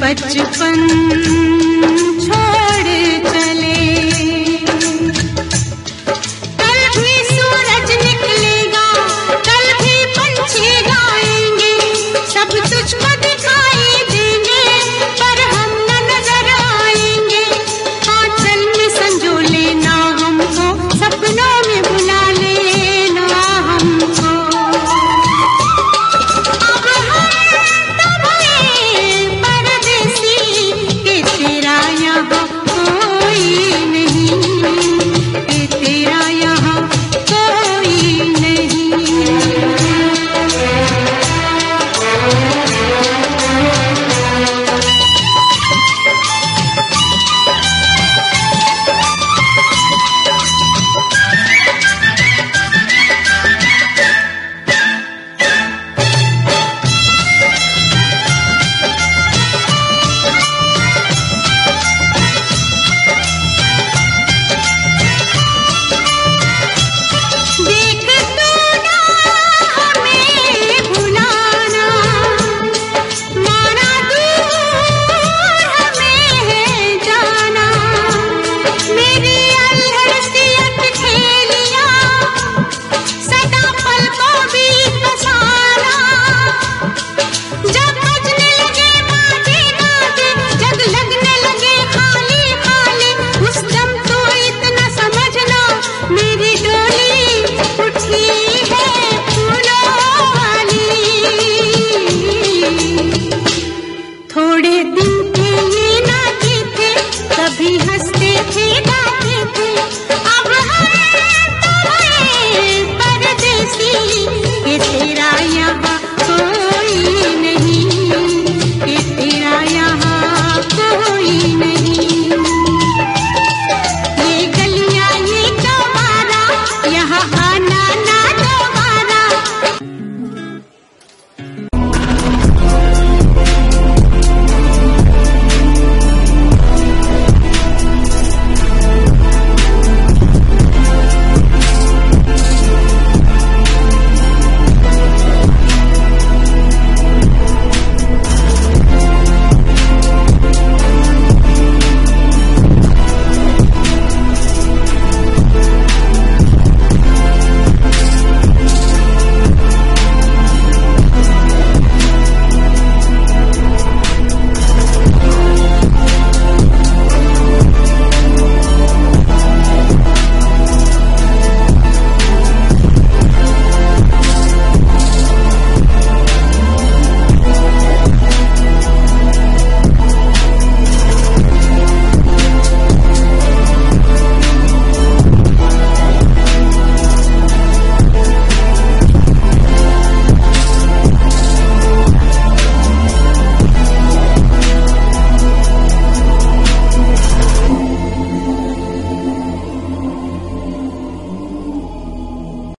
बचपन।